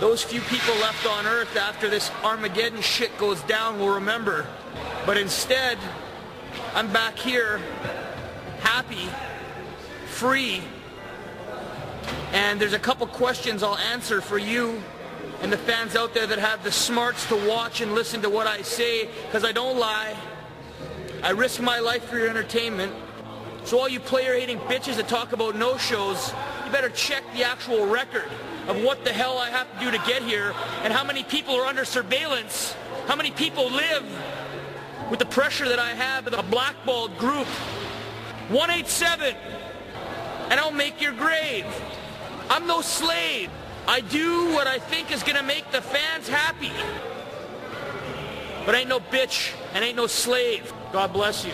those few people left on earth after this Armageddon shit goes down will remember. But instead, I'm back here, happy, free, and there's a couple questions I'll answer for you and the fans out there that have the smarts to watch and listen to what I say, because I don't lie. I risk my life for your entertainment. So all you player-hating bitches that talk about no-shows, you better check the actual record of what the hell I have to do to get here and how many people are under surveillance, how many people live with the pressure that I have with a blackballed group. 187, and I'll make your grave. I'm no slave. I do what I think is going to make the fans happy. But ain't no bitch and ain't no slave. God bless you.